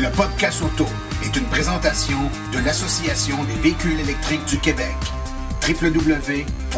Le podcast auto est une présentation de l'Association des véhicules électriques du Québec. www.aveq.ca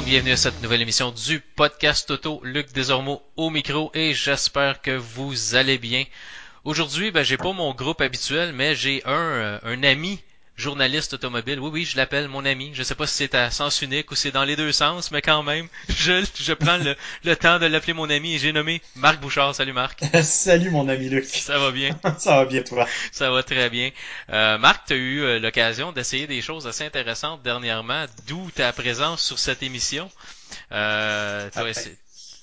bienvenue à cette nouvelle émission du podcast Auto. Luc Desormeaux au micro et j'espère que vous allez bien. Aujourd'hui, ben, j'ai pas mon groupe habituel, mais j'ai un, euh, un ami journaliste automobile. Oui, oui, je l'appelle mon ami. Je sais pas si c'est à sens unique ou c'est dans les deux sens, mais quand même, je, je prends le, le temps de l'appeler mon ami et j'ai nommé Marc Bouchard. Salut Marc. Salut mon ami Luc. Ça va bien? Ça va bien toi? Ça va très bien. Euh, Marc, tu as eu euh, l'occasion d'essayer des choses assez intéressantes dernièrement, d'où ta présence sur cette émission. Euh,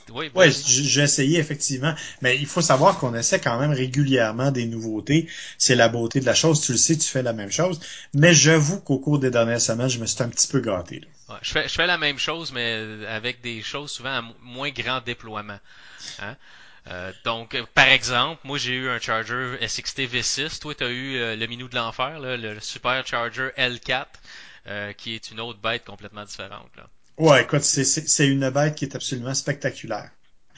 Oui, Ouais, j'ai essayé effectivement, mais il faut savoir qu'on essaie quand même régulièrement des nouveautés. C'est la beauté de la chose. Tu le sais, tu fais la même chose. Mais j'avoue qu'au cours des dernières semaines, je me suis un petit peu gâté. là. Ouais, je, fais, je fais la même chose, mais avec des choses souvent à mo- moins grand déploiement. Hein? Euh, donc, euh, par exemple, moi j'ai eu un Charger SXT V6. Toi, tu as eu euh, le Minou de l'enfer, là, le Super Charger L4, euh, qui est une autre bête complètement différente. Là. Ouais, écoute, c'est- une bête qui est absolument spectaculaire.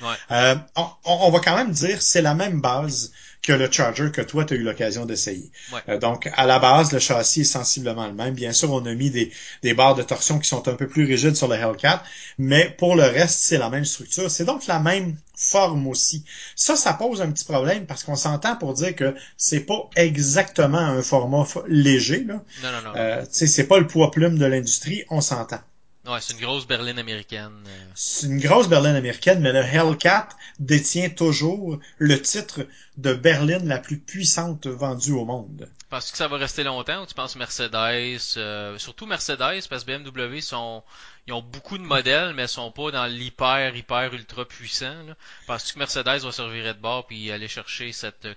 Ouais. Euh, on, on- va quand même dire c'est la même base que le Charger que toi tu as eu l'occasion d'essayer. Ouais. Euh, donc à la base le châssis est sensiblement le même. Bien sûr on a mis des, des barres de torsion qui sont un peu plus rigides sur le Hellcat, mais pour le reste c'est la même structure. C'est donc la même forme aussi. Ça ça pose un petit problème parce qu'on s'entend pour dire que c'est pas exactement un format léger là. Non, non, non. Euh, tu sais, c'est pas le poids plume de l'industrie, on s'entend. Ouais, c'est une grosse berline américaine. euh. C'est une grosse berline américaine, mais le Hellcat détient toujours le titre de berline la plus puissante vendue au monde. Penses-tu que ça va rester longtemps ou tu penses Mercedes, euh, surtout Mercedes, parce que BMW sont, ils ont beaucoup de modèles, mais sont pas dans l'hyper, hyper, ultra puissant. Là. Penses-tu que Mercedes va se revirer de bord puis aller chercher cette,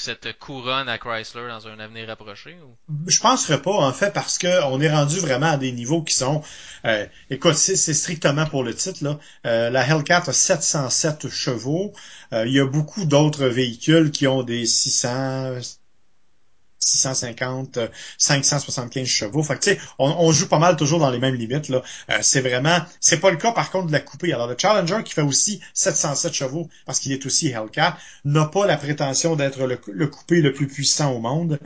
cette couronne à Chrysler dans un avenir rapproché? Ou? Je penserais pas, en fait, parce que on est rendu vraiment à des niveaux qui sont... euh, c'est strictement pour le titre. Là. Euh, la Hellcat a 707 chevaux. Euh, il y a beaucoup d'autres véhicules qui ont des 600... 650, euh, 575 chevaux. Fait que, tu sais, on, on joue pas mal toujours dans les mêmes limites. Euh, c'est vraiment, c'est pas le cas par contre de la coupée. Alors le Challenger qui fait aussi 707 chevaux parce qu'il est aussi Hellcat n'a pas la prétention d'être le, coupé le plus puissant au monde,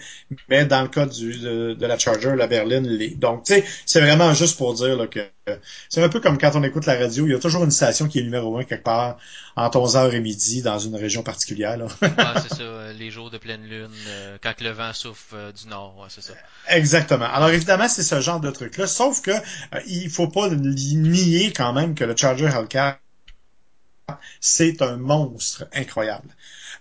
mais dans le cas du, de, la Charger, la berline l'est. Donc, tu sais, c'est vraiment juste pour dire là, que euh, c'est un peu comme quand on écoute la radio, il y a toujours une station qui est numéro un quelque part entre 11h et midi dans une région particulière. Là. Ouais, c'est ça, euh, les jours de pleine lune, euh, quand le vent souffle euh, du nord, ouais, c'est ça. Exactement. Alors évidemment, c'est ce genre de truc-là, sauf que euh, il faut pas nier quand même que le Charger Hellcat, c'est un monstre incroyable.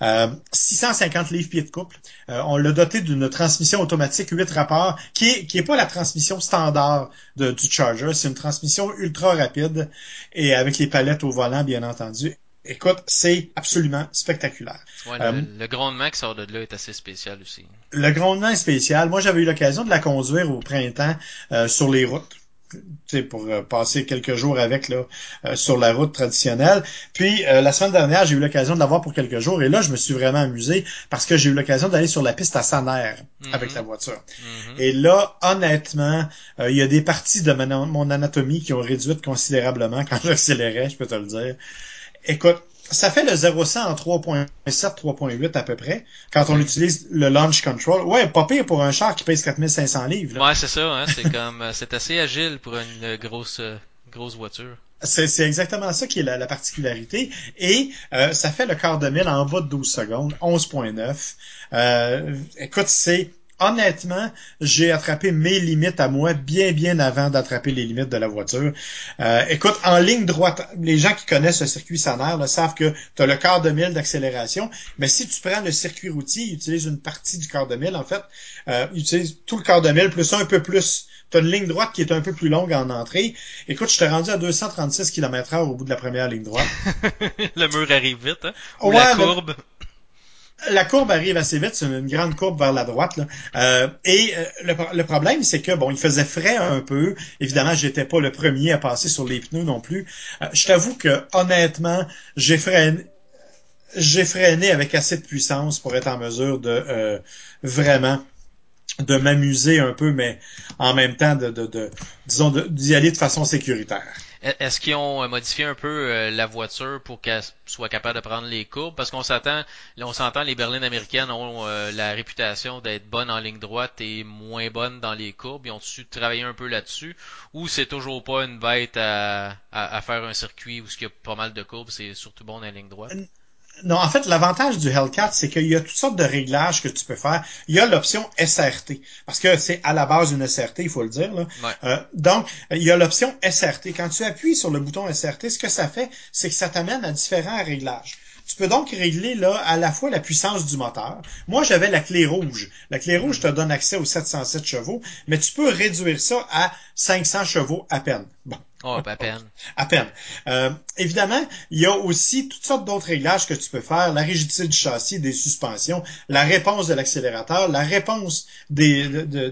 Euh, 650 livres pieds de couple. Euh, on l'a doté d'une transmission automatique 8 rapports, qui est, qui est pas la transmission standard de- du Charger, c'est une transmission ultra rapide et avec les palettes au volant, bien entendu. Écoute, c'est absolument spectaculaire. Ouais, le, Euh, le grondement qui sort de là est assez spécial aussi. Le grondement est spécial. Moi, j'avais eu l'occasion de la conduire au printemps euh, sur les routes. Tu sais, pour euh, passer quelques jours avec là euh, sur la route traditionnelle. Puis euh, la semaine dernière, j'ai eu l'occasion de l'avoir pour quelques jours et là, je me suis vraiment amusé parce que j'ai eu l'occasion d'aller sur la piste à Saner Mhm. avec la voiture. Mhm. Et là, honnêtement, euh, il y a des parties de mon, mon anatomie qui ont réduit considérablement quand j'accélérais, je peux te le dire. Écoute, ça fait le 0-100 en 3.7, 3.8 à peu près, quand on utilise le launch control. Ouais, pas pire pour un char qui pèse 4500 livres. là. Ouais, c'est ça, hein, c'est comme, euh, c'est assez agile pour une grosse, euh, grosse voiture. C'est c'est exactement ça qui est la, la particularité. Et euh, ça fait le quart de mille en bas de 12 secondes, 11.9. Euh, écoute, c'est honnêtement, j'ai attrapé mes limites à moi bien bien avant d'attraper les limites de la voiture. Euh, écoute, en ligne droite, les gens qui connaissent le circuit Sanaire là, savent que tu as le quart de mille d'accélération, mais si tu prends le circuit routier, il utilise une partie du quart de mille en fait, euh, il utilise tout le quart de mille plus un peu plus t'as une ligne droite qui est un peu plus longue en entrée. Écoute, je t'ai rendu à 236 km heure au bout de la première ligne droite. le mur arrive vite, hein? Ou Ouais, la le- courbe. La courbe arrive assez vite, c'est une grande courbe vers la droite. Euh, et euh, le, le problème, c'est que bon, il faisait frais un peu. Évidemment, j'étais pas le premier à passer sur les pneus non plus. Euh, je t'avoue que honnêtement, j'ai freiné. J'ai freiné avec assez de puissance pour être en mesure de vraiment de m'amuser un peu, mais en même temps de, de, de disons d'y aller de façon sécuritaire. E- Est-ce qu'ils ont euh, modifié un peu euh, la voiture pour qu'elle soit capable de prendre les courbes? Parce qu'on s'attend, on s'entend, les berlines américaines ont euh, la réputation d'être bonnes en ligne droite et moins bonnes dans les courbes. Ils ont su travailler un peu là-dessus? Ou c'est toujours pas une bête à, à, faire un circuit où il y a pas mal de courbes, c'est surtout bon la ligne droite? Non, en fait, l'avantage du Hellcat, c'est qu'il y a toutes sortes de réglages que tu peux faire. Il y a l'option SRT, parce que c'est à la base une SRT, il faut le dire. Là. Ouais. Euh, donc, il y a l'option SRT. Quand tu appuies sur le bouton SRT, ce que ça fait, c'est que ça t'amène à différents réglages. Tu peux donc régler là à la fois la puissance du moteur. Moi, j'avais la clé rouge. La clé rouge te donne accès aux 707 chevaux, mais tu peux réduire ça à 500 chevaux à peine. Bon, Oh, à peine. à peine. Euh, évidemment, il y a aussi toutes sortes d'autres réglages que tu peux faire, la rigidité du châssis, des suspensions, la réponse de l'accélérateur, la réponse des, de,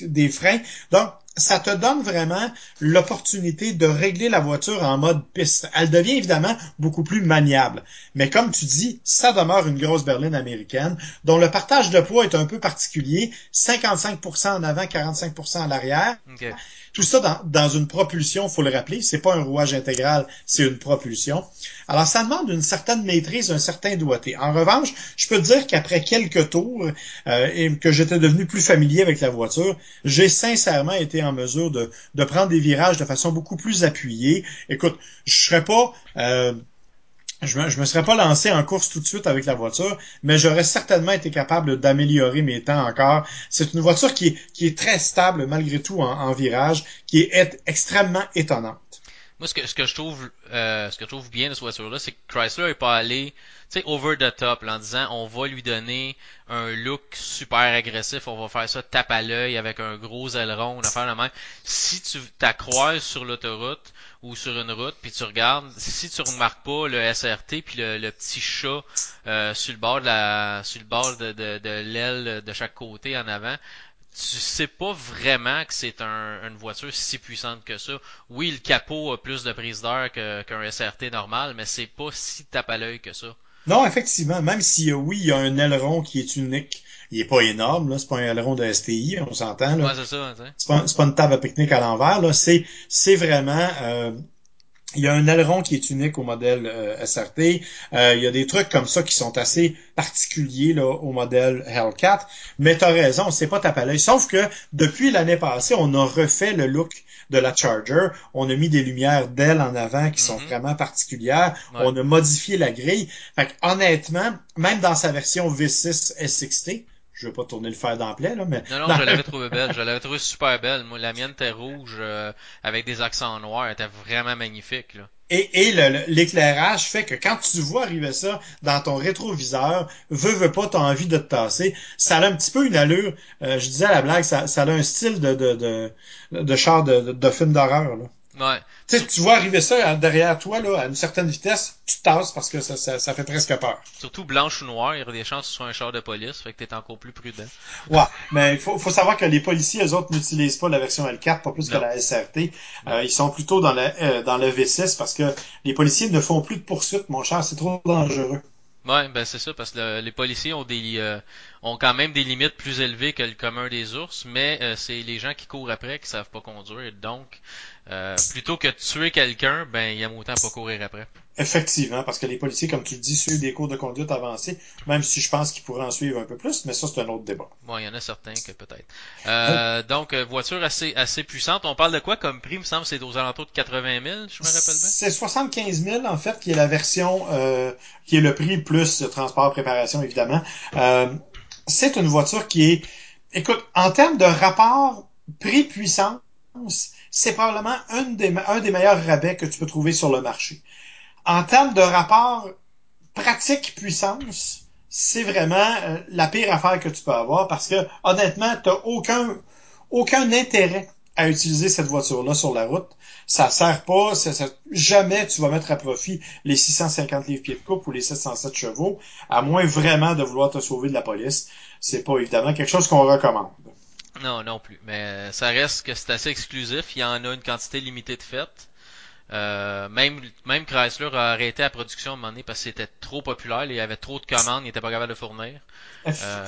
des freins. Donc, ça te donne vraiment l'opportunité de régler la voiture en mode piste. Elle devient évidemment beaucoup plus maniable. Mais comme tu dis, ça demeure une grosse berline américaine dont le partage de poids est un peu particulier. 55% en avant, 45% à l'arrière. Tout ça dans, dans une propulsion, faut le rappeler, c'est pas un rouage intégral, c'est une propulsion. Alors ça demande une certaine maîtrise, un certain doigté. En revanche, je peux te dire qu'après quelques tours euh, et que j'étais devenu plus familier avec la voiture, j'ai sincèrement été en mesure de, de prendre des virages de façon beaucoup plus appuyée. Écoute, je serais pas euh, je me, me serais pas lancé en course tout de suite avec la voiture, mais j'aurais certainement été capable d'améliorer mes temps encore. C'est une voiture qui est, qui est très stable malgré tout en, virage, qui est extrêmement étonnante. Moi, ce que, je trouve, euh, ce que je trouve bien de cette voiture-là, c'est que Chrysler est pas allé, tu sais, over the top, là, en disant, on va lui donner un look super agressif, on va faire ça tape à l'œil avec un gros aileron, une affaire de même. Si tu t'accroises sur l'autoroute ou sur une route, puis tu regardes, si tu remarques pas le SRT puis le, petit chat euh, sur le bord la, de l'aile de chaque côté en avant, tu sais pas vraiment que c'est un, une voiture si puissante que ça. Oui, le capot a plus de prise d'air qu'un SRT normal, mais c'est pas si tape à l'œil que ça. Non, effectivement, même si euh, oui, il y a un aileron qui est unique, il est pas énorme, là, c'est pas un aileron de STI, on s'entend, là. Ouais, c'est ça, c'est pas, c'est pas une table à pique-nique à l'envers, là. C'est, c'est vraiment, euh, il y a un aileron qui est unique au modèle euh, SRT. Euh, il y a des trucs comme ça qui sont assez particuliers là, au modèle Hellcat. Mais t'as raison, c'est pas à l'œil. Sauf que depuis l'année passée, on a refait le look de la Charger. On a mis des lumières d'ailes en avant qui sont Mhm. vraiment particulières. Ouais. On a modifié la grille. Fait que, honnêtement, même dans sa version V6 S6T, je veux pas tourner le fer d'emplai, là, mais Non, non, dans- je l'avais trouvé belle. Je l'avais trouvé super belle. Moi, la mienne était rouge euh, avec des accents noirs. Elle était vraiment magnifique, là. Et, et l'éclairage fait que quand tu vois arriver ça dans ton rétroviseur, veux, veux pas, t'as envie de te tasser. Ça a un petit peu une allure, euh, je disais à la blague, ça, ça a un style de, de, de, de char de, de, de film d'horreur. Ouais. Tu sais, tu vois arriver ça derrière toi là, à une certaine vitesse, tu te tasses parce que ça, ça, ça fait presque peur. Surtout blanche ou noire, il y a des chances que ce soit un char de police, fait que t'es encore plus prudent. Ouais, mais il faut, faut savoir que les policiers, eux autres, n'utilisent pas la version L4, pas plus Non. que la SRT. Euh, ils sont plutôt dans le, euh, dans le V6 parce que les policiers ne font plus de poursuites, mon cher, c'est trop dangereux. Ouais, ben c'est ça, parce que le- les policiers ont des euh, ont quand même des limites plus élevées que le commun des ours, mais euh, c'est les gens qui courent après qui savent pas conduire, donc euh, plutôt que de tuer quelqu'un, ben il y a autant pas courir après. Effectivement, parce que les policiers, comme tu le dis, suivent des cours de conduite avancés, même si je pense qu'ils pourraient en suivre un peu plus, mais ça, c'est un autre débat. Bon, il y en a certains que peut-être. Euh, donc euh, voiture assez assez puissante. On parle de quoi comme prix, il me semble, c'est aux alentours de 80 000, je me rappelle bien. C'est 75 000, en fait, qui est la version, euh, qui est le prix plus transport, préparation, évidemment. Euh, c'est une voiture qui est, écoute, en termes de rapport prix-puissance, c'est probablement un des, meilleurs rabais que tu peux trouver sur le marché. En termes de rapport pratique-puissance, c'est vraiment euh, la pire affaire que tu peux avoir parce que, honnêtement, t'as aucun, aucun intérêt à utiliser cette voiture-là sur la route. Ça sert pas, ça, ça- jamais tu vas mettre à profit les 650 livres pieds de coupe ou les 707 chevaux, à moins vraiment de vouloir te sauver de la police. C'est pas évidemment quelque chose qu'on recommande. Non, non plus. Mais euh, ça reste que c'est assez exclusif. Il y en a une quantité limitée de faites. Euh, même, même Chrysler a arrêté la production à un moment donné parce que c'était trop populaire. Il y avait trop de commandes, il était pas capable de fournir. Euh,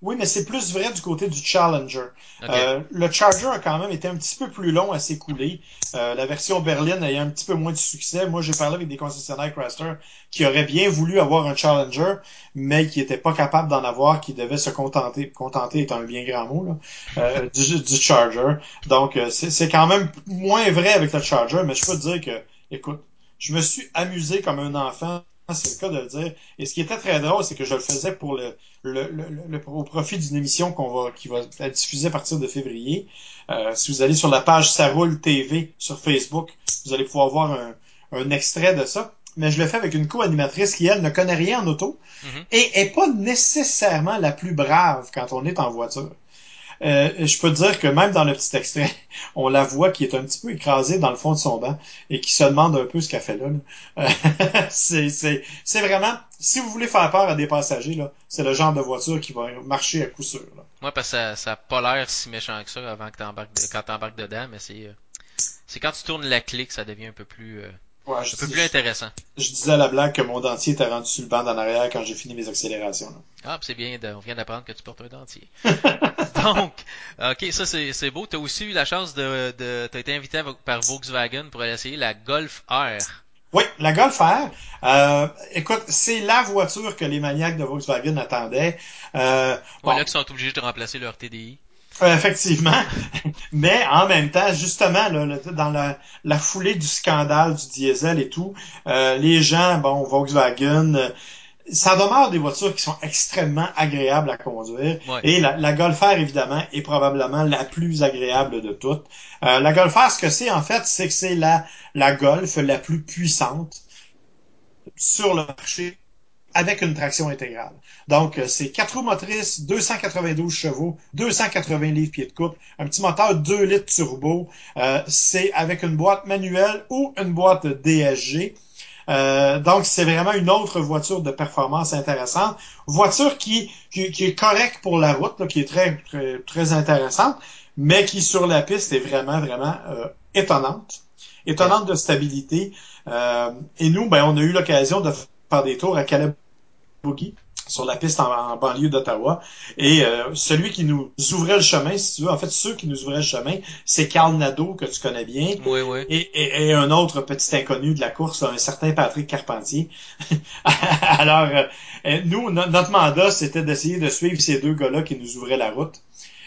oui, mais c'est plus vrai du côté du Challenger. Euh, le Charger a quand même été un petit peu plus long à s'écouler. Euh, la version berline a eu un petit peu moins de succès. Moi, j'ai parlé avec des concessionnaires Chrysler qui auraient bien voulu avoir un Challenger, mais qui n'étaient pas capables d'en avoir, qui devaient se contenter, contenter étant un bien grand mot, là, euh, du, du Charger. Donc, euh, c'est c'est quand même moins vrai avec le Charger, mais je peux te dire que, écoute, je me suis amusé comme un enfant c'est le cas de le dire. Et ce qui était très drôle, c'est que je le faisais pour le, le, le, le- au profit d'une émission qu'on va, qui va être diffusée à partir de février. Euh, si vous allez sur la page Ça roule TV sur Facebook, vous allez pouvoir voir un, un extrait de ça. Mais je le fais avec une co-animatrice qui, elle, ne connaît rien en auto Mhm. et est pas nécessairement la plus brave quand on est en voiture. Euh, je peux dire que même dans le petit extrait, on la voit qui est un petit peu écrasée dans le fond de son banc et qui se demande un peu ce qu'elle fait là. là. Euh, c'est, vraiment, si vous voulez faire peur à des passagers, c'est le genre de voiture qui va marcher à coup sûr. Là. Parce que ça, ça a pas l'air si méchant que ça avant que t'embarques quand t'embarques dedans, mais c'est euh, c'est quand tu tournes la clique, ça devient un peu plus euh, Ouais, je, un peu dis- plus intéressant. je disais à la blague que mon dentier était rendu sur le banc d'en arrière quand j'ai fini mes accélérations. là. Ah, c'est bien, de- on vient d'apprendre que tu portes un dentier. Donc, ok, ça c'est c'est beau. T'as aussi eu la chance de, de t'as été invité par Volkswagen pour aller essayer la Golf R. Oui, la Golf R. Euh, écoute, c'est la voiture que les maniaques de Volkswagen attendaient. Euh, bon, Voilà qui sont obligés de remplacer leur TDI. Euh, effectivement. Mais en même temps, justement, là, dans la, la foulée du scandale du diesel et tout, euh, les gens, bon, Volkswagen, euh, ça demeure des voitures qui sont extrêmement agréables à conduire. Ouais. Et la, la Golf R, évidemment, est probablement la plus agréable de toutes. Euh, la Golf R, ce que c'est, en fait, c'est que c'est la, la Golf la plus puissante sur le marché avec une traction intégrale. Donc, euh, c'est 4 roues motrices, 292 chevaux, 280 livres pieds de coupe, un petit moteur 2 litres turbo. Euh, c'est avec une boîte manuelle ou une boîte DSG. Euh, donc, c'est vraiment une autre voiture de performance intéressante. Voiture qui, qui, qui est correcte pour la route, là, qui est très, très, très intéressante, mais qui, sur la piste, est vraiment, vraiment euh, étonnante. Étonnante de stabilité. Euh, et nous, ben, on a eu l'occasion de faire des tours à Calais Boogie sur la piste en, en banlieue d'Ottawa. Et euh, celui qui nous ouvrait le chemin, si tu veux, en fait, ceux qui nous ouvraient le chemin, c'est Carl Nadeau, que tu connais bien. Oui, oui. Et, et, et un autre petit inconnu de la course, un certain Patrick Carpentier. Alors, euh, nous, no- notre mandat, c'était d'essayer de suivre ces deux gars-là qui nous ouvraient la route.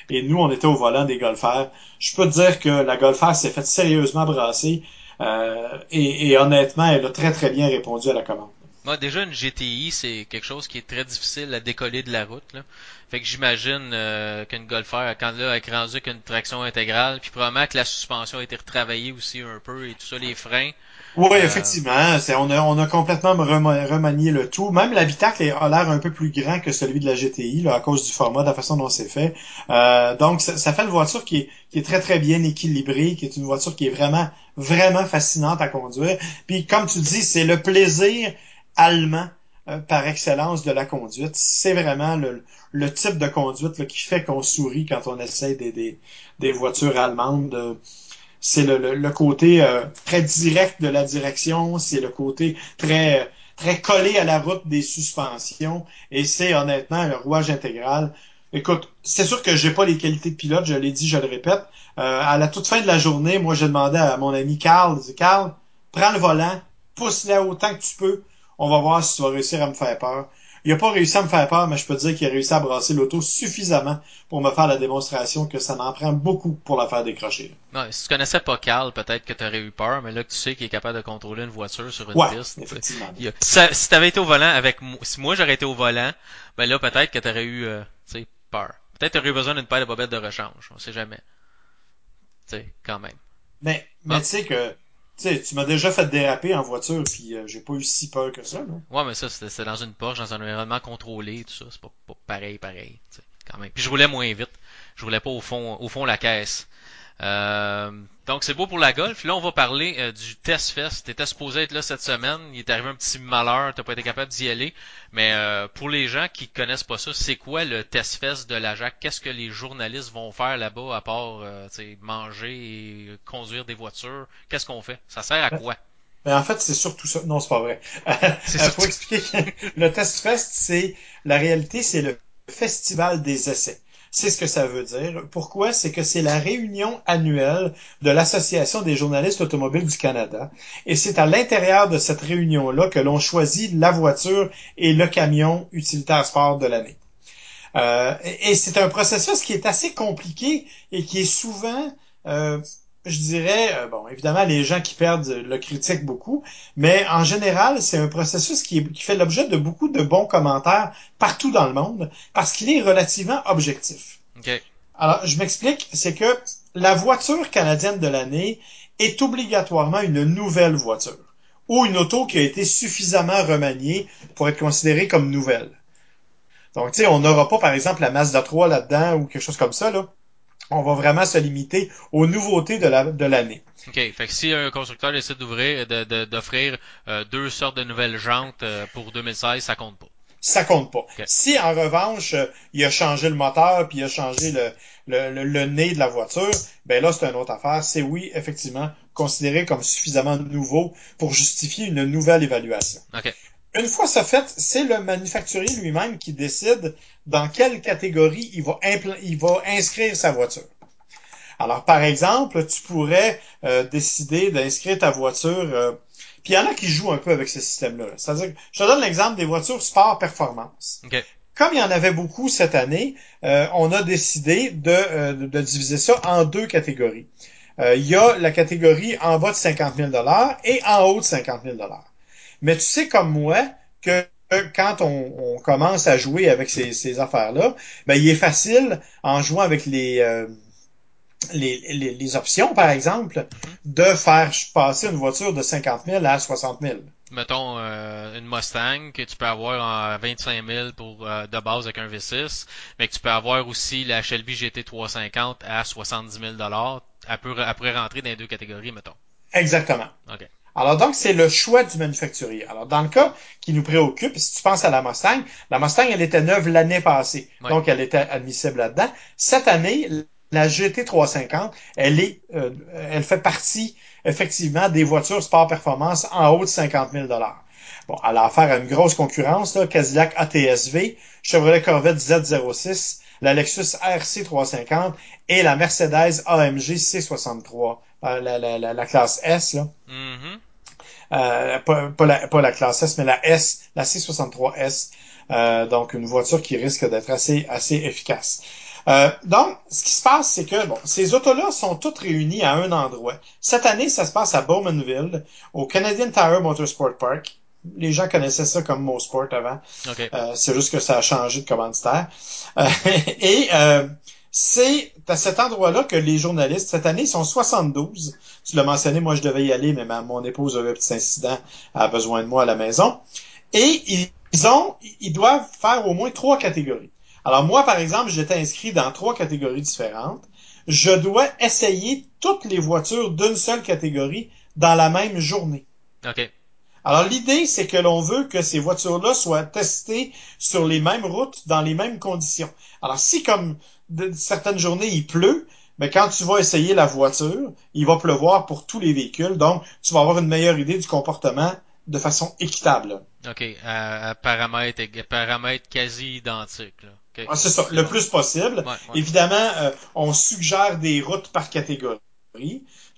Et nous, on était au volant des golfeurs. Je peux te dire que la golfeur s'est faite sérieusement brasser. euh, et, et honnêtement, elle a très très bien répondu à la commande. Moi, déjà, une GTI, c'est quelque chose qui est très difficile à décoller de la route. Là. Fait que j'imagine euh, qu'une Golf R, quand là, elle est rendue avec une traction intégrale, puis probablement que la suspension a été retravaillée aussi un peu et tout ça, les freins. Oui, Euh, effectivement. C'est, on, a, on a complètement rema- remanié le tout. Même l'habitacle a l'air un peu plus grand que celui de la GTI, là, à cause du format, de la façon dont c'est fait. Euh, donc, ça, ça fait une voiture qui est, qui est très, très bien équilibrée, qui est une voiture qui est vraiment, vraiment fascinante à conduire. Puis, comme tu dis, c'est le plaisir allemand euh, par excellence de la conduite. C'est vraiment le, type de conduite qui fait qu'on sourit quand on essaie des, voitures allemandes. C'est le, côté euh, très direct de la direction, c'est le côté très très collé à la route des suspensions et c'est honnêtement le rouage intégral. Écoute, c'est sûr que j'ai pas les qualités de pilote, je l'ai dit, je le répète. Euh, à la toute fin de la journée, moi j'ai demandé à mon ami Carl, j'ai dit Carl, prends le volant, pousse-le autant que tu peux, on va voir si tu vas réussir à me faire peur. Il a pas réussi à me faire peur, mais je peux te dire qu'il a réussi à brasser l'auto suffisamment pour me faire la démonstration que ça n'en prend beaucoup pour la faire décrocher. Non, si tu connaissais pas Carl, peut-être que tu aurais eu peur, mais là que tu sais qu'il est capable de contrôler une voiture sur une Ouais, piste. effectivement. a- si t'avais été au volant avec moi, si moi j'aurais été au volant, ben là peut-être que t'aurais eu, euh, tu peur. Peut-être t'aurais eu besoin d'une paire de bobettes de rechange, on sait jamais. Tu sais, quand même. Mais, mais Ah. tu sais que tu sais, tu m'as déjà fait déraper en voiture, puis euh, j'ai pas eu si peur que ça. Là. Ouais, mais ça, c'était dans une Porsche, dans un environnement contrôlé, tout ça. C'est pas, pareil, pareil. tu Quand même. Puis je roulais moins vite. Je roulais pas au fond, au fond la caisse. Euh, donc c'est beau pour la golf. Là, on va parler euh, du Test Fest. T'étais supposé être là cette semaine. Il est arrivé un petit malheur. T'as pas été capable d'y aller. Mais euh, pour les gens qui connaissent pas ça, c'est quoi le Test Fest de la JAC? Qu'est-ce que les journalistes vont faire là-bas à part manger et conduire des voitures? Qu'est-ce qu'on fait? Ça sert à quoi? Mais en fait, c'est surtout ça. Non, c'est pas vrai. Il faut expliquer. le Test Fest, c'est la réalité, c'est le festival des essais. C'est ce que ça veut dire. Pourquoi? C'est que c'est la réunion annuelle de l'Association des journalistes automobiles du Canada. Et c'est à l'intérieur de cette réunion-là que l'on choisit la voiture et le camion utilitaire sport de l'année. Euh, et c'est un processus qui est assez compliqué et qui est souvent euh, je dirais, euh, bon, évidemment, les gens qui perdent le critiquent beaucoup, mais en général, c'est un processus qui, fait l'objet de beaucoup de bons commentaires partout dans le monde parce qu'il est relativement objectif. Alors, je m'explique, c'est que la voiture canadienne de l'année est obligatoirement une nouvelle voiture ou une auto qui a été suffisamment remaniée pour être considérée comme nouvelle. Donc, tu sais, on n'aura pas, par exemple, la Mazda 3 là-dedans ou quelque chose comme ça, là on va vraiment se limiter aux nouveautés de la de l'année. OK. Fait que si un constructeur décide d'ouvrir d'offrir euh, deux sortes de nouvelles jantes euh, pour 2016, ça compte pas. Ça compte pas. Si en revanche, euh, il a changé le moteur puis il a changé le, le, le, nez de la voiture, ben là c'est une autre affaire. C'est oui, effectivement, considéré comme suffisamment nouveau pour justifier une nouvelle évaluation. Une fois ça fait, c'est le manufacturier lui-même qui décide dans quelle catégorie il va, il va inscrire sa voiture. Alors, par exemple, tu pourrais euh, décider d'inscrire ta voiture. Euh, puis il y en a qui jouent un peu avec ce système-là. C'est-à-dire, je te donne l'exemple des voitures sport performance. Comme il y en avait beaucoup cette année, euh, on a décidé de, de, diviser ça en deux catégories. il y a la catégorie en bas de 50 000 et en haut de 50 000 mais tu sais comme moi que quand on, commence à jouer avec ces, affaires-là, ben, il est facile, en jouant avec les, euh, les, les, options, par exemple, de faire passer une voiture de 50 000 à 60 000. Mettons euh, une Mustang que tu peux avoir à 25 000 pour, euh, de base avec un V6, mais que tu peux avoir aussi la Shelby GT 350 à 70 000 elle peut, elle pourrait rentrer dans les deux catégories, mettons. Exactement. OK. Alors donc, c'est le choix du manufacturier. Alors dans le cas qui nous préoccupe, si tu penses à la Mustang, la Mustang, elle était neuve l'année passée. Donc, elle était admissible là-dedans. Cette année, la GT350, elle est, euh, elle fait partie effectivement des voitures sport performance en haut de 50 000 Bon, elle a affaire à une grosse concurrence, là, Cadillac ATSV, Chevrolet Corvette Z06, la Lexus RC350 et la Mercedes AMG C63, euh, la, la, la, classe S. Là. Mm-hmm. Euh, pas, la, pas, la, classe S, mais la S, la C63S. Euh, donc une voiture qui risque d'être assez, assez efficace. Euh, donc, ce qui se passe, c'est que bon, ces autos-là sont toutes réunies à un endroit. Cette année, ça se passe à Bowmanville, au Canadian Tire Motorsport Park. Les gens connaissaient ça comme Mosport avant. Euh, c'est juste que ça a changé de commanditaire. Euh, et euh, c'est à cet endroit-là que les journalistes, cette année, ils sont 72. Tu l'as mentionné, moi je devais y aller, mais ma, mon épouse avait un petit incident, a besoin de moi à la maison. Et ils ont, ils doivent faire au moins trois catégories. Alors moi, par exemple, j'étais inscrit dans trois catégories différentes. Je dois essayer toutes les voitures d'une seule catégorie dans la même journée. OK. Alors l'idée, c'est que l'on veut que ces voitures-là soient testées sur les mêmes routes, dans les mêmes conditions. Alors si comme de certaines journées il pleut, mais quand tu vas essayer la voiture, il va pleuvoir pour tous les véhicules, donc tu vas avoir une meilleure idée du comportement de façon équitable. OK, à, paramètres, paramètres quasi identiques. Ah, c'est ça, le plus possible. Évidemment, euh, on suggère des routes par catégorie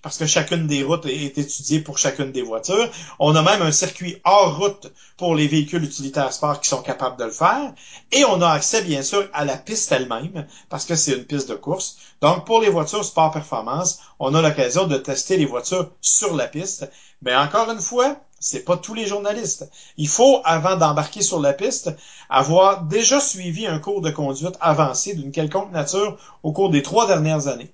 parce que chacune des routes est étudiée pour chacune des voitures. On a même un circuit hors route pour les véhicules utilitaires sport qui sont capables de le faire. Et on a accès, bien sûr, à la piste elle-même, parce que c'est une piste de course. Donc, pour les voitures sport performance, on a l'occasion de tester les voitures sur la piste. Mais encore une fois, c'est pas tous les journalistes. Il faut, avant d'embarquer sur la piste, avoir déjà suivi un cours de conduite avancé d'une quelconque nature au cours des trois dernières années.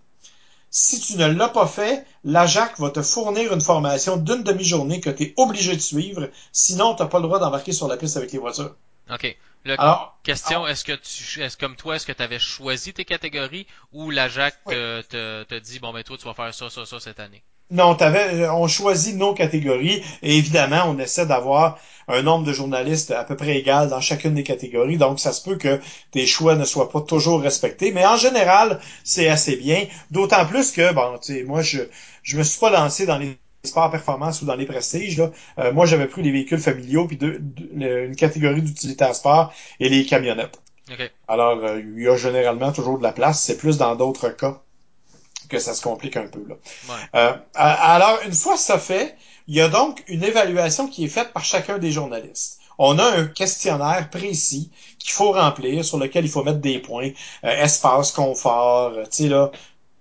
Si tu ne l'as pas fait, l'AJAC va te fournir une formation d'une demi-journée que tu es obligé de suivre, sinon tu n'as pas le droit d'embarquer sur la piste avec les voitures. OK. Alors, question, est-ce que tu, est-ce comme toi, est-ce que tu avais choisi tes catégories ou la Jacques te, te, te, dit, bon ben toi, tu vas faire ça, ça, ça cette année? Non, t'avais, on choisit nos catégories et évidemment, on essaie d'avoir un nombre de journalistes à peu près égal dans chacune des catégories. Donc, ça se peut que tes choix ne soient pas toujours respectés, mais en général, c'est assez bien. D'autant plus que, bon, tu sais, moi, je je me suis pas lancé dans les sports performance ou dans les prestiges. Là. Euh, moi, j'avais pris les véhicules familiaux puis deux, une catégorie d'utilitaires sport et les camionnettes. Okay. Alors, euh, il y a généralement toujours de la place. C'est plus dans d'autres cas que ça se complique un peu. Là. Ouais. Euh, alors, une fois ça fait, il y a donc une évaluation qui est faite par chacun des journalistes. On a un questionnaire précis qu'il faut remplir, sur lequel il faut mettre des points, euh, espace, confort, tu sais là,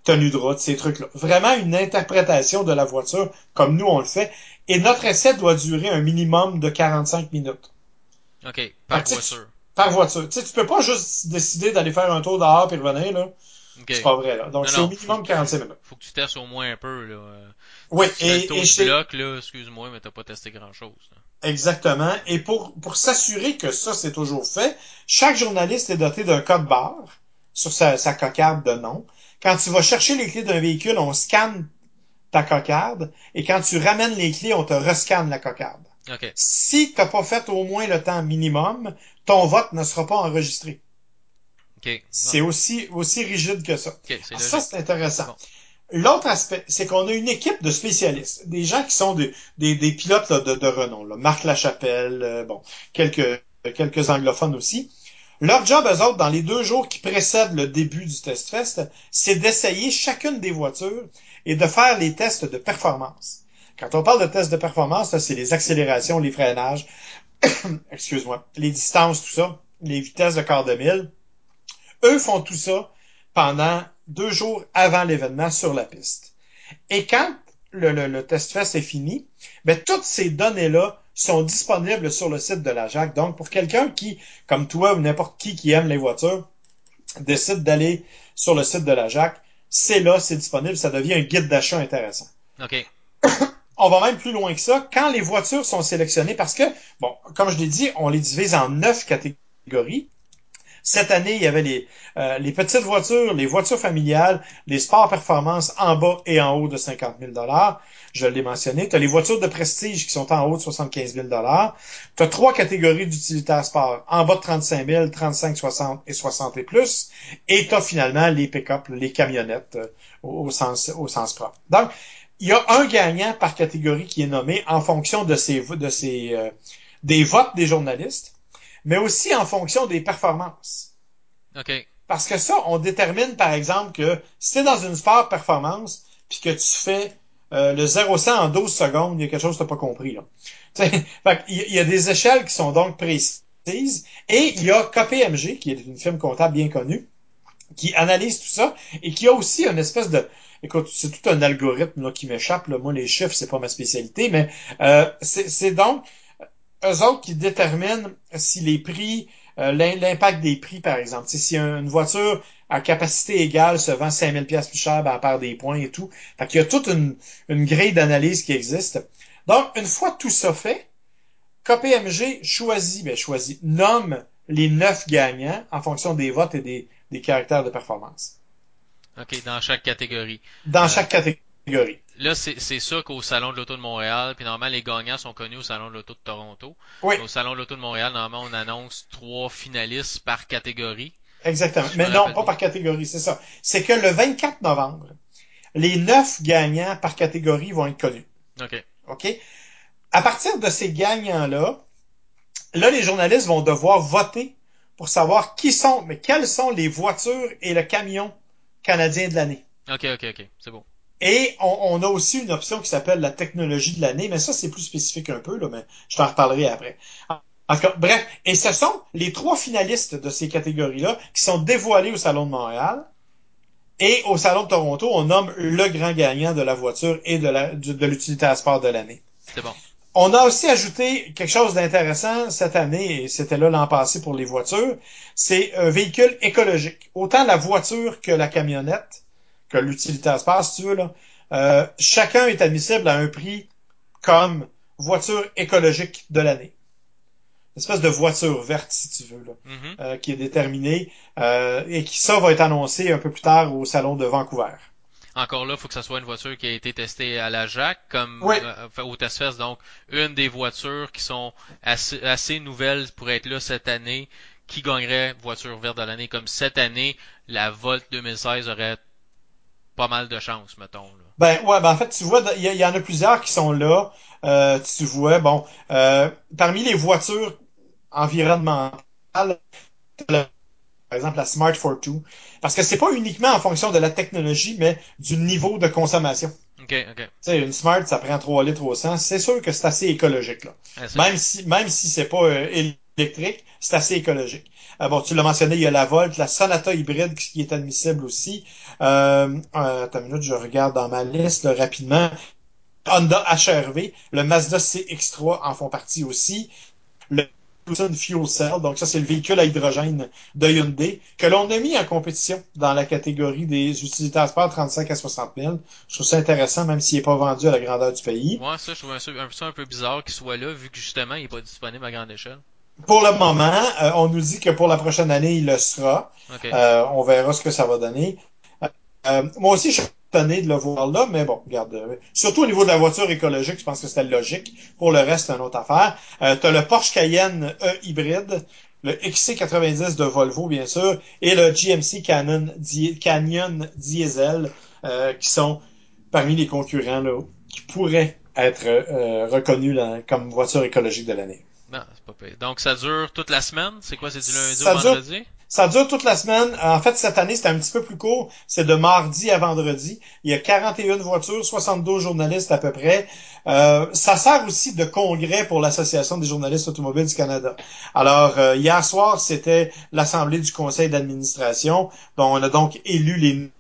tenue de route, ces trucs-là. Vraiment une interprétation de la voiture comme nous on le fait. Et notre essai doit durer un minimum de 45 minutes. OK. Par voiture. Par voiture. Tu sais, tu peux pas juste décider d'aller faire un tour dehors puis revenir, là. OK. C'est pas vrai, là. Donc, c'est au minimum faut que- 45 minutes. Faut que tu testes au moins un peu, là. Euh, Oui, si et, et chez- bloc, là, excuse-moi, mais t'as pas testé grand-chose. Exactement. Et pour, pour s'assurer que ça, c'est toujours fait, chaque journaliste est doté d'un code barre sur sa, sa cocarde de nom. Quand tu vas chercher les clés d'un véhicule, on scanne ta cocarde et quand tu ramènes les clés, on te rescanne la cocarde. OK. Si tu n'as pas fait au moins le temps minimum, ton vote ne sera pas enregistré. C'est aussi, aussi rigide que ça. Alors, logique. ça, c'est intéressant. Bon. L'autre aspect, c'est qu'on a une équipe de spécialistes, des gens qui sont des, des, des pilotes là, de, de renom, là. Marc Lachapelle, euh, bon, quelques, quelques anglophones aussi. Leur job, eux autres, dans les deux jours qui précèdent le début du test fest, c'est d'essayer chacune des voitures et de faire les tests de performance. Quand on parle de tests de performance, c'est les accélérations, les freinages, excuse-moi, les distances, tout ça, les vitesses de quart de mille. Eux font tout ça pendant deux jours avant l'événement sur la piste. Et quand le, le, le test fest est fini, ben, toutes ces données-là sont disponibles sur le site de la JAC. Donc, pour quelqu'un qui, comme toi ou n'importe qui qui aime les voitures, décide d'aller sur le site de la JAC, c'est là, c'est disponible, ça devient un guide d'achat intéressant. OK. On va même plus loin que ça. Quand les voitures sont sélectionnées, parce que, bon, comme je l'ai dit, on les divise en neuf catégories. Cette année, il y avait les, euh, les petites voitures, les voitures familiales, les sports performance en bas et en haut de 50 000 Je l'ai mentionné. Tu as les voitures de prestige qui sont en haut de 75 000 Tu as trois catégories d'utilitaires sport. En bas de 35 000, 35, 60 et 60 et plus. Et tu as finalement les pick-up, les camionnettes euh, au, sens, au propre. Donc, il y a un gagnant par catégorie qui est nommé en fonction de euh, des votes des journalistes, mais aussi en fonction des performances. OK. Parce que ça, on détermine, par exemple, que si tu es dans une sport performance, puis que tu fais euh, le 0-100 en 12 secondes, il y a quelque chose que tu pas compris. Là. Fait il, y a, il y a des échelles qui sont donc précises. Et il y a KPMG, qui est une firme comptable bien connue, qui analyse tout ça et qui a aussi une espèce de... Écoute, c'est tout un algorithme là, qui m'échappe. Moi, les chiffres, c'est pas ma spécialité, mais euh, c'est donc eux autres qui déterminent si les prix, euh, l'impact des prix, par exemple. T'sais, si une voiture à capacité égale se vend 5000 pièces plus cher, ben, elle perd des points et tout. Fait qu'il y a toute une, une grille d'analyse qui existe. Donc, une fois tout ça fait, KPMG choisit, ben choisit, nomme les neuf gagnants en fonction des votes et des, des caractères de performance. OK, dans chaque catégorie. Dans Euh, chaque catégorie. Là, c'est ça qu'au Salon de l'Auto de Montréal, puis normalement, les gagnants sont connus au Salon de l'Auto de Toronto. Oui, Au Salon de l'Auto de Montréal, normalement, on annonce trois finalistes par catégorie. exactement. Mais non, pas bien. par catégorie, c'est ça. C'est que le 24 novembre, les neuf gagnants par catégorie vont être connus. OK. OK? À partir de ces gagnants-là, là, les journalistes vont devoir voter pour savoir qui sont, mais quelles sont les voitures et le camion canadien de l'année. OK, OK, OK. C'est bon. Et on, on a aussi une option qui s'appelle la technologie de l'année, mais ça, c'est plus spécifique un peu, là, mais je t'en reparlerai après. En tout cas, bref, et ce sont les trois finalistes de ces catégories-là qui sont dévoilés au Salon de Montréal. Et au Salon de Toronto, on nomme le grand gagnant de la voiture et de la- de l'utilitaire sport de l'année. C'est bon. On a aussi ajouté quelque chose d'intéressant cette année, et c'était là l'an passé pour les voitures, c'est un véhicule écologique. Autant la voiture que la camionnette, que l'utilitaire sport, si tu veux, là, euh, chacun est admissible à un prix comme voiture écologique de l'année. espèce de voiture verte, si tu veux, là, Mhm. euh, qui est déterminée euh, et qui ça va être annoncé un peu plus tard au salon de Vancouver. Encore là, il faut que ça soit une voiture qui a été testée à la JAC, comme Oui. euh, au TestFest. Donc, une des voitures qui sont assez, assez nouvelles pour être là cette année, qui gagnerait voiture verte de l'année. Comme cette année, la Volt 2016 aurait pas mal de chance, mettons. Là. Ben ouais, ben en fait, tu vois, il y, en a plusieurs qui sont là. Euh, tu vois, bon, euh, parmi les voitures environnementales, par exemple la Smart 42, parce que c'est pas uniquement en fonction de la technologie, mais du niveau de consommation. Ok, ok. Tu sais, une Smart, ça prend 3 litres au 100. C'est sûr que c'est assez écologique, là. Même si, même si c'est pas euh, électrique, c'est assez écologique. Euh, bon, tu l'as mentionné, il y a la Volt, la Sonata hybride qui est admissible aussi. Euh, euh, attends une minute, je regarde dans ma liste là, rapidement. Honda HRV, le Mazda CX-3 en font partie aussi. Le Tucson Fuel Cell, donc ça c'est le véhicule à hydrogène de Hyundai, que l'on a mis en compétition dans la catégorie des utilitaires sport 35 à 60 000. Je trouve ça intéressant, même s'il n'est pas vendu à la grandeur du pays. Moi, ça, je trouve un, un, ça un peu bizarre qu'il soit là, vu que justement, il est pas disponible à grande échelle. Pour le moment, euh, on nous dit que pour la prochaine année, il le sera. Euh, on verra ce que ça va donner. Euh, moi aussi, je suis étonné de le voir là, mais bon, regarde. euh, surtout au niveau de la voiture écologique, je pense que c'était logique. Pour le reste, c'est une autre affaire. Euh, tu as le Porsche Cayenne E hybride, le XC90 de Volvo, bien sûr, et le GMC Canyon, Di- Canyon Diesel, euh, qui sont parmi les concurrents là, qui pourraient être euh, reconnus là, comme voiture écologique de l'année. Non, c'est pas pire. Donc, ça dure toute la semaine? C'est quoi, c'est du lundi Ça au dure- vendredi? Ça dure toute la semaine. En fait, cette année, c'est un petit peu plus court. C'est de mardi à vendredi. Il y a 41 voitures, 72 journalistes à peu près. Euh, ça sert aussi de congrès pour l'Association des journalistes automobiles du Canada. Alors, euh, hier soir, c'était l'Assemblée du Conseil d'administration, dont on a donc élu les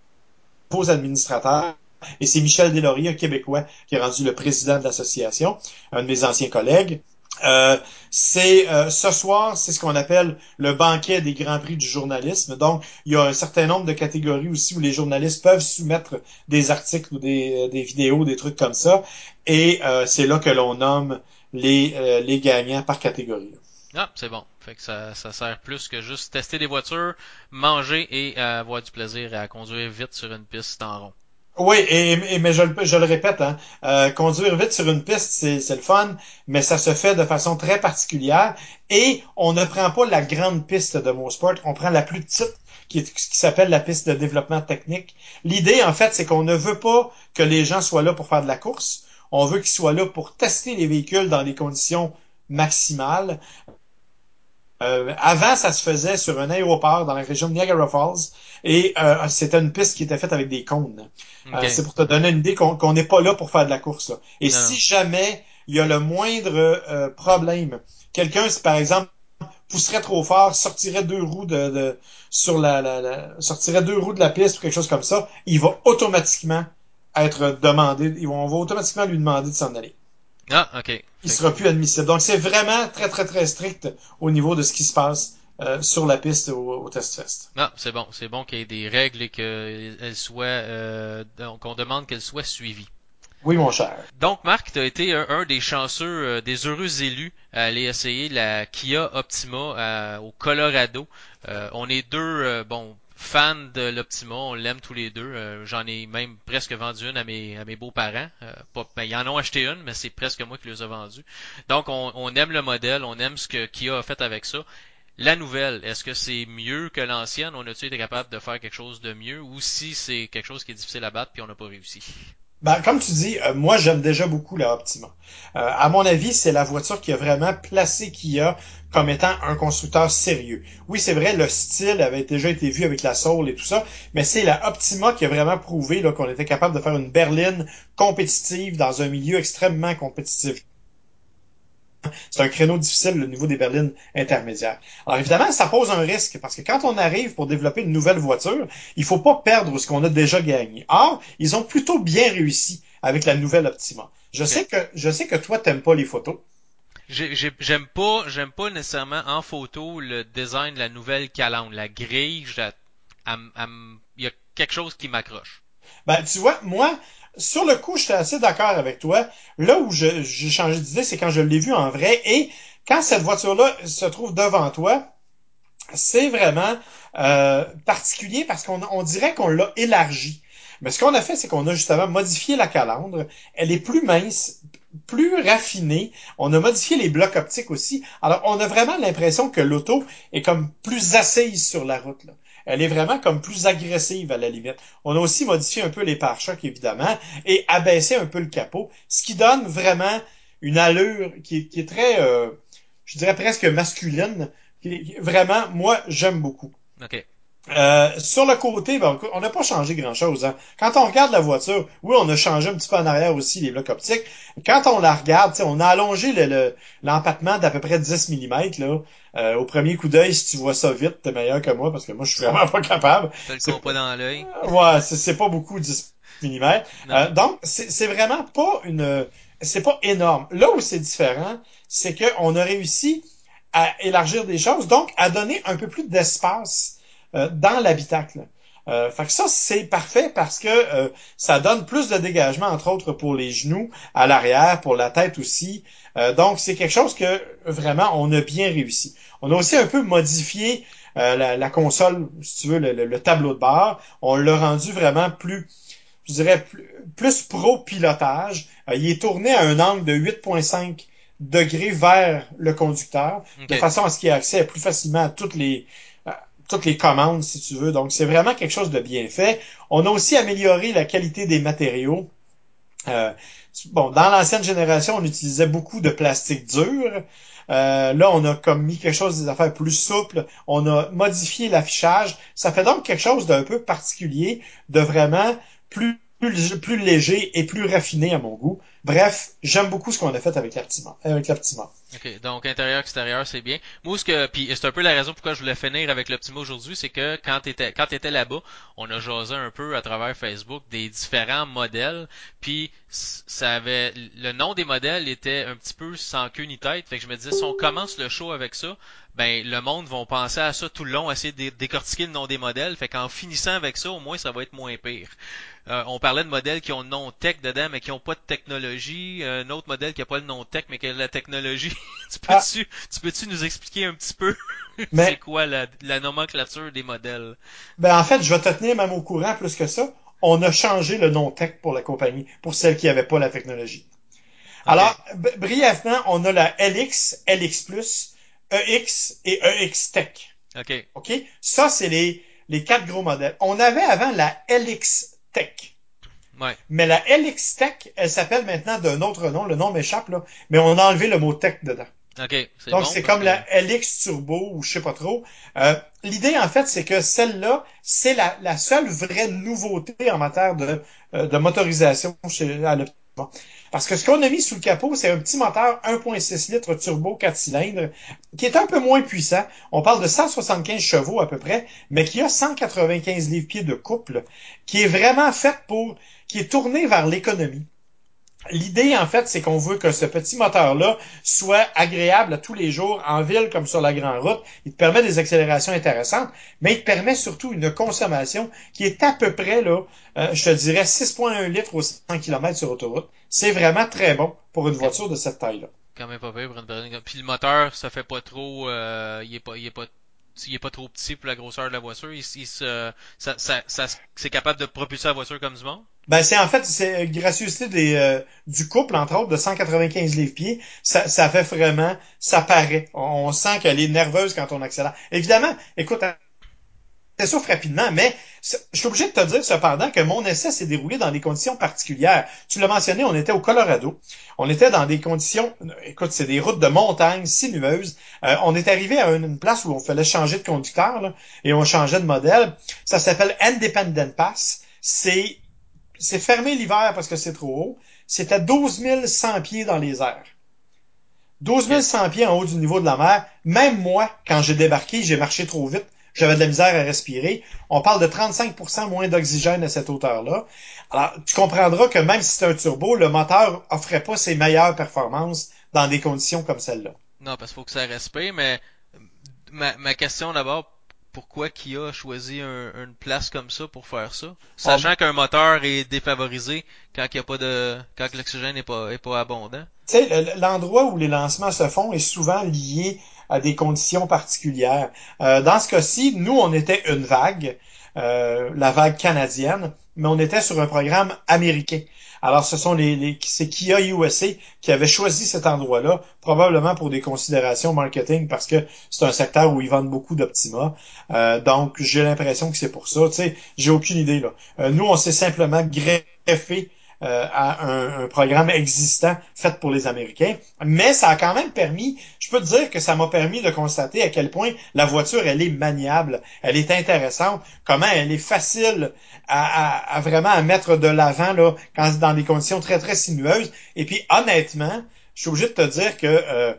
nouveaux administrateurs. Et c'est Michel Deslauriers, un Québécois, qui est rendu le président de l'association, un de mes anciens collègues. Euh, c'est euh, ce soir, c'est ce qu'on appelle le banquet des grands prix du journalisme. Donc, il y a un certain nombre de catégories aussi où les journalistes peuvent soumettre des articles ou des, euh, vidéos, des trucs comme ça. Et c'est là que l'on nomme les, les gagnants par catégorie. Ah, c'est bon. Fait que ça, ça sert plus que juste tester des voitures, manger et avoir du plaisir à conduire vite sur une piste en rond. Oui, et, mais je, le- je le répète, hein, euh, conduire vite sur une piste, c'est le fun, mais ça se fait de façon très particulière. Et on ne prend pas la grande piste de Mosport, on prend la plus petite, qui, est- qui s'appelle la piste de développement technique. L'idée, en fait, c'est qu'on ne veut pas que les gens soient là pour faire de la course. On veut qu'ils soient là pour tester les véhicules dans des conditions maximales. Euh, avant, ça se faisait sur un aéroport dans la région de Niagara Falls et euh, c'était une piste qui était faite avec des cônes. Euh, c'est pour te donner une idée qu'on n'est pas là pour faire de la course. là. Et Non. si jamais il y a le moindre euh, problème, quelqu'un, par exemple pousserait trop fort, sortirait deux roues de, de- sur la, la- la- sortirait deux roues de la piste ou quelque chose comme ça, il va automatiquement être demandé, on va automatiquement lui demander de s'en aller. Ah, ok. Il sera plus admissible. Donc c'est vraiment très très très strict au niveau de ce qui se passe euh, sur la piste au, au Test Fest. Ah, c'est bon. C'est bon qu'il y ait des règles et qu'elles soient, euh, qu'on demande qu'elles soient suivies. Oui mon cher. Donc, Marc, tu as été un, un des chanceux, euh, des heureux élus à aller essayer la Kia Optima euh, au Colorado. Euh, on est deux, euh, bon, fans de l'Optima, on l'aime tous les deux. Euh, J'en ai même presque vendu une à mes, à mes beaux-parents. Euh, ben, ils en ont acheté une, mais c'est presque moi qui les ai vendus. Donc, on, on aime le modèle, on aime ce que Kia a fait avec ça. La nouvelle, est-ce que c'est mieux que l'ancienne? On a-tu été capable de faire quelque chose de mieux? Ou si c'est quelque chose qui est difficile à battre puis on n'a pas réussi? Ben, comme tu dis, euh, moi j'aime déjà beaucoup la Optima. Euh, à mon avis, c'est la voiture qui a vraiment placé Kia comme étant un constructeur sérieux. Oui, c'est vrai, le style avait déjà été vu avec la Soul et tout ça, mais c'est la Optima qui a vraiment prouvé qu'on était capable de faire une berline compétitive dans un milieu extrêmement compétitif. C'est un créneau difficile, le niveau des berlines intermédiaires. Alors évidemment, ça pose un risque parce que quand on arrive pour développer une nouvelle voiture, il faut pas perdre ce qu'on a déjà gagné. Or, ils ont plutôt bien réussi avec la nouvelle Optima. Je sais que je sais que toi t'aimes pas les photos. J'ai- j'ai- J'aime pas, j'aime pas nécessairement en photo le design de la nouvelle calandre, la grille. Il y a quelque chose qui m'accroche. Ben tu vois, moi sur le coup, j'étais assez d'accord avec toi. Là où j'ai changé d'idée, c'est quand je l'ai vu en vrai et quand cette voiture-là se trouve devant toi, c'est vraiment euh, particulier parce qu'on on dirait qu'on l'a élargi. Mais ce qu'on a fait, c'est qu'on a justement modifié la calandre. Elle est plus mince, plus raffinée. On a modifié les blocs optiques aussi. Alors, on a vraiment l'impression que l'auto est comme plus assise sur la route. Elle est vraiment comme plus agressive à la limite. On a aussi modifié un peu les pare-chocs, évidemment, et abaissé un peu le capot, ce qui donne vraiment une allure qui est, très, euh, je dirais presque masculine. Qui, vraiment, moi, j'aime beaucoup. Euh, sur le côté, ben, on n'a pas changé grand-chose. Hein. Quand on regarde la voiture, oui, on a changé un petit peu en arrière aussi les blocs optiques. Quand on la regarde, on a allongé l'empattement le, d'à peu près 10 mm. Là. Euh, au premier coup d'œil, si tu vois ça vite, t'es meilleur que moi parce que moi, je suis vraiment pas capable. Tu le pas dans l'œil. Ouais, c'est pas beaucoup 10 mm. Euh, donc, c'est vraiment pas une... C'est pas énorme. Là où c'est différent, c'est qu'on a réussi à élargir des choses, donc à donner un peu plus d'espace euh, dans l'habitacle. Euh, fait que ça, c'est parfait parce que euh, ça donne plus de dégagement, entre autres, pour les genoux, à l'arrière, pour la tête aussi. Euh, donc, c'est quelque chose que vraiment, on a bien réussi. On a aussi un peu modifié la, la, console, si tu veux, le, le, tableau de bord. On l'a rendu vraiment plus, je dirais, plus, plus pro-pilotage. il est tourné à un angle de 8.5 degrés vers le conducteur, de façon à ce qu'il ait accès plus facilement à toutes les toutes les commandes, si tu veux. Donc, c'est vraiment quelque chose de bien fait. On a aussi amélioré la qualité des matériaux. Euh, bon, dans l'ancienne génération, on utilisait beaucoup de plastique dur. Euh, là, on a comme mis quelque chose des affaires plus souples. On a modifié l'affichage. Ça fait donc quelque chose d'un peu particulier, de vraiment plus, plus, plus léger et plus raffiné à mon goût. Bref, j'aime beaucoup ce qu'on a fait avec l'Aptima. Avec l'Aptima. OK, donc intérieur extérieur, c'est bien. Moi ce que puis c'est un peu la raison pourquoi je voulais finir avec l'Optima aujourd'hui, c'est que quand tu étais quand tu étais là-bas, on a jasé un peu à travers Facebook des différents modèles, puis ça avait le nom des modèles était un petit peu sans queue ni tête, fait que je me disais si on commence le show avec ça, ben le monde vont penser à ça tout le long, essayer de décortiquer le nom des modèles, fait qu'en finissant avec ça, au moins ça va être moins pire. Euh, on parlait de modèles qui ont le nom tech dedans, mais qui ont pas de technologie. Un autre modèle qui a pas le nom tech, mais qui a de la technologie. tu peux-tu, ah. tu peux-tu nous expliquer un petit peu? C'est quoi la, la, nomenclature des modèles? Ben, en fait, je vais te tenir même au courant plus que ça. On a changé le nom tech pour la compagnie, pour celle qui avait pas la technologie. Alors, brièvement, on a la LX, LX+, EX et EX Tech. OK. OK? Ça, c'est les, les quatre gros modèles. On avait avant la LX Tech. Ouais. Mais la LX Tech, elle s'appelle maintenant d'un autre nom. Le nom m'échappe, là. Mais on a enlevé le mot tech dedans. Okay, Donc, c'est comme la LX Turbo ou je sais pas trop. Euh, L'idée, en fait, c'est que celle-là, c'est la, la, seule vraie nouveauté en matière de, euh, de motorisation chez à parce que ce qu'on a mis sous le capot, c'est un petit moteur 1.6 litres turbo 4 cylindres qui est un peu moins puissant. On parle de 175 chevaux à peu près, mais qui a 195 livres-pieds de couple, qui est vraiment fait pour, qui est tourné vers l'économie. L'idée, en fait, c'est qu'on veut que ce petit moteur-là soit agréable à tous les jours, en ville comme sur la grande route. Il te permet des accélérations intéressantes, mais il te permet surtout une consommation qui est à peu près, là, euh, je te dirais, 6,1 litres au 100 km sur autoroute. C'est vraiment très bon pour une voiture de cette taille-là. Quand même pas pour une le moteur, ça fait pas trop, euh, il est pas, il est pas il est pas trop petit pour la grosseur de la voiture, il, se, ça, ça, c'est capable de propulser la voiture comme du monde? Ben c'est en fait c'est gracieuseté des euh, du couple entre autres de 195 livres-pieds, ça, ça fait vraiment ça paraît. On, sent qu'elle est nerveuse quand on accélère. Évidemment, écoute, elle souffre rapidement, mais je suis obligé de te dire cependant que mon essai s'est déroulé dans des conditions particulières. Tu l'as mentionné, on était au Colorado. On était dans des conditions, écoute, c'est des routes de montagne sinueuses. Euh, on est arrivé à une place où on fallait changer de conducteur et on changeait de modèle. Ça s'appelle Independent Pass. C'est c'est fermé l'hiver parce que c'est trop haut. C'est à 12 100 pieds dans les airs. 12 100 pieds en haut du niveau de la mer. Même moi, quand j'ai débarqué, j'ai marché trop vite. J'avais de la misère à respirer. On parle de 35% moins d'oxygène à cette hauteur-là. Alors, tu comprendras que même si c'est un turbo, le moteur offrait pas ses meilleures performances dans des conditions comme celle-là. Non, parce qu'il faut que ça respire, mais ma, ma question d'abord, pourquoi Kia a choisi une place comme ça pour faire ça, sachant qu'un moteur est défavorisé quand il y a pas de, quand l'oxygène n'est pas, est pas abondant. Tu sais, l'endroit où les lancements se font est souvent lié à des conditions particulières. Euh, dans ce cas-ci, nous, on était une vague, euh, la vague canadienne, mais on était sur un programme américain. Alors, ce sont les, c'est Kia USA qui avait choisi cet endroit-là, probablement pour des considérations marketing, parce que c'est un secteur où ils vendent beaucoup d'Optima. Euh, donc, j'ai l'impression que c'est pour ça. Tu sais, j'ai aucune idée là. Nous, on s'est simplement greffé euh, à un, programme existant fait pour les Américains. Mais ça a quand même permis, je peux te dire que ça m'a permis de constater à quel point la voiture, elle est maniable, elle est intéressante, comment elle est facile à, vraiment à mettre de l'avant là, quand dans des conditions très, très sinueuses. Et puis, honnêtement, je suis obligé de te dire que euh,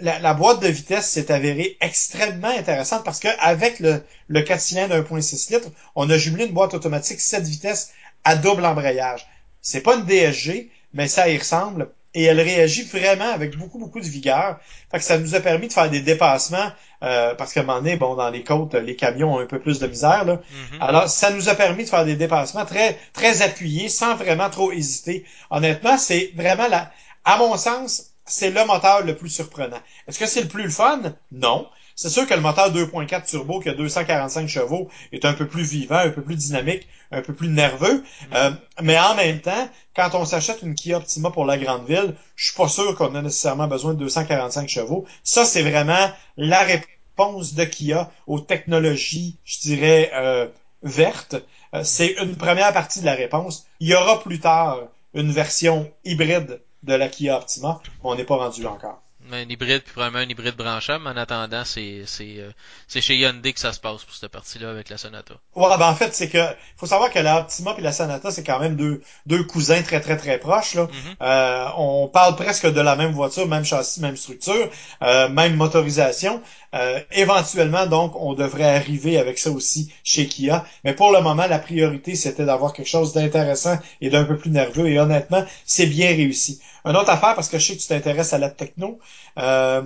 la, boîte de vitesse s'est avérée extrêmement intéressante parce qu'avec le, le 4 cylindres 1.6 litres, on a jumelé une boîte automatique 7 vitesses à double embrayage. C'est pas une DSG, mais ça y ressemble. Et elle réagit vraiment avec beaucoup, beaucoup de vigueur. Fait que ça nous a permis de faire des dépassements, euh, parce qu'à un moment donné, bon, dans les côtes, les camions ont un peu plus de misère. Là. Mm-hmm. Alors, ça nous a permis de faire des dépassements très, très appuyés, sans vraiment trop hésiter. Honnêtement, c'est vraiment la. À mon sens, c'est le moteur le plus surprenant. Est-ce que c'est le plus le fun? Non. C'est sûr que le moteur 2.4 turbo qui a 245 chevaux est un peu plus vivant, un peu plus dynamique, un peu plus nerveux. Mm. Euh, mais en même temps, quand on s'achète une Kia Optima pour la grande ville, je suis pas sûr qu'on a nécessairement besoin de 245 chevaux. Ça, c'est vraiment la réponse de Kia aux technologies, je dirais, euh, vertes. Euh, c'est une première partie de la réponse. Il y aura plus tard une version hybride de la Kia Optima, on n'est pas rendu là encore un hybride, puis probablement un hybride branchable, mais en attendant, c'est c'est euh, c'est chez Hyundai que ça se passe pour cette partie-là avec la Sonata. Ouais, ben en fait, c'est que faut savoir que la Optima et la Sonata, c'est quand même deux deux cousins très très très proches là. Mm-hmm. euh, on parle presque de la même voiture, même châssis, même structure, euh, même motorisation. Euh, éventuellement, donc, on devrait arriver avec ça aussi chez Kia. Mais pour le moment, la priorité, c'était d'avoir quelque chose d'intéressant et d'un peu plus nerveux. Et honnêtement, c'est bien réussi. Une autre affaire, parce que je sais que tu t'intéresses à la techno, euh,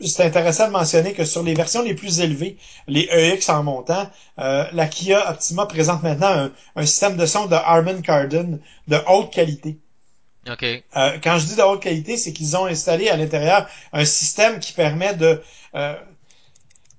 c'est intéressant de mentionner que sur les versions les plus élevées, les EX en montant, euh, la Kia Optima présente maintenant un, système de son de Harman Kardon de haute qualité. Okay. Euh, quand je dis de haute qualité, c'est qu'ils ont installé à l'intérieur un système qui permet de euh,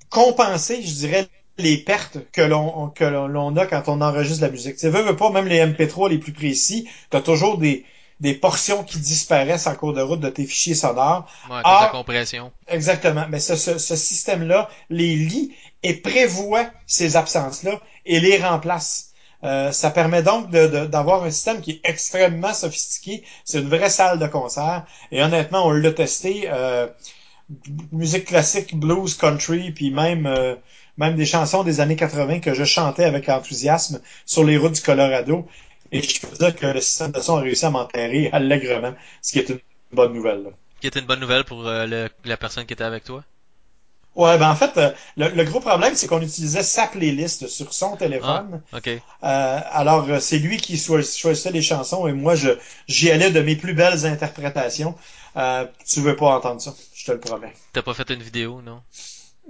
compenser, je dirais, les pertes que l'on que l'on a quand on enregistre la musique. Tu veux, veux pas, même les MP3 les plus précis, tu as toujours des des portions qui disparaissent en cours de route de tes fichiers sonores. Ouais, à ah, compression. Exactement. Mais ce, ce, ce système-là les lit et prévoit ces absences-là et les remplace. Euh, ça permet donc d'avoir un système qui est extrêmement sophistiqué. C'est une vraie salle de concert. Et honnêtement, on l'a testé. Euh, musique classique, blues, country, puis même euh, des chansons des années 80 que je chantais avec enthousiasme sur les routes du Colorado. Et je peux dire que le système de son a réussi à m'enterrer allègrement, ce qui est une bonne nouvelle. Qui est une bonne nouvelle pour euh, la personne qui était avec toi? Ouais, ben en fait, euh, le, gros problème, c'est qu'on utilisait sa playlist sur son téléphone. Ah, euh, alors, c'est lui qui choisissait les chansons et moi, je j'y allais de mes plus belles interprétations. tu veux pas entendre ça, je te le promets. T'as pas fait une vidéo, non?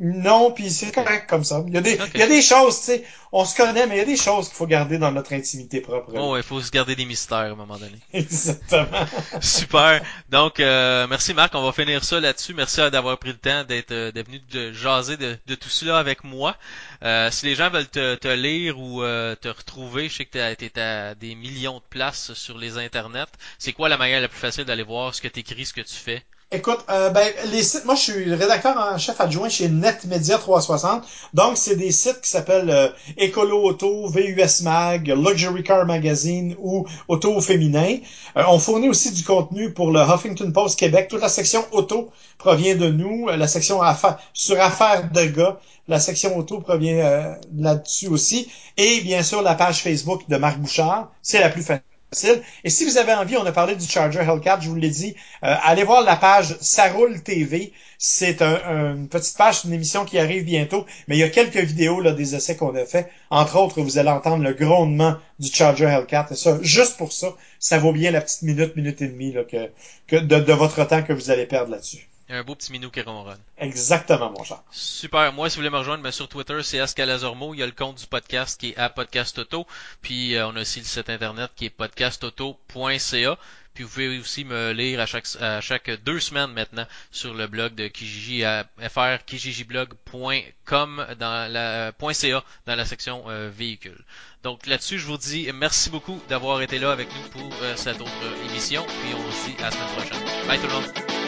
Non, puis c'est correct comme ça. Il y a des, il y a des choses, tu sais, on se connaît, mais il y a des choses qu'il faut garder dans notre intimité propre. Oh, il faut se garder des mystères à un moment donné. Exactement. Super. Donc, euh, merci Marc, on va finir ça là-dessus. Merci d'avoir pris le temps d'être euh, venu de jaser de, de, tout cela avec moi. Euh, si les gens veulent te, te lire ou euh, te retrouver, je sais que tu à des millions de places sur les internets. C'est quoi la manière la plus facile d'aller voir ce que tu écris, ce que tu fais? Écoute, euh, ben, les sites, moi je suis rédacteur en chef adjoint chez NetMedia 360. Donc, c'est des sites qui s'appellent euh, Écolo Auto, VUS Mag, Luxury Car Magazine ou Auto Féminin. Euh, on fournit aussi du contenu pour le Huffington Post Québec. Toute la section auto provient de nous. La section affaires, sur affaires de gars, la section auto provient là-dessus aussi. Et bien sûr, la page Facebook de Marc Bouchard. C'est la plus facile et si vous avez envie, on a parlé du Charger Hellcat, je vous l'ai dit, euh, allez voir la page Ça roule TV. C'est un, une petite page, une émission qui arrive bientôt, mais il y a quelques vidéos là, des essais qu'on a fait. Entre autres, vous allez entendre le grondement du Charger Hellcat. Et ça, juste pour ça, ça vaut bien la petite minute, minute et demie là, que, de votre temps que vous allez perdre là-dessus. Un beau petit minou qui ronronne. Exactement, mon cher. Super. Moi, si vous voulez me rejoindre, ben, sur Twitter, c'est Ascalazormo. Il y a le compte du podcast qui est à Podcast Auto. Puis, euh, on a aussi le site internet qui est podcastauto.ca. Puis vous pouvez aussi me lire à chaque, à chaque deux semaines maintenant sur le blog de Kijiji à fr kijijiblog.com dans la .ca dans la section euh, véhicule. Donc là-dessus, je vous dis merci beaucoup d'avoir été là avec nous pour euh, cette autre émission. Puis on se dit à la semaine prochaine. Bye tout le monde.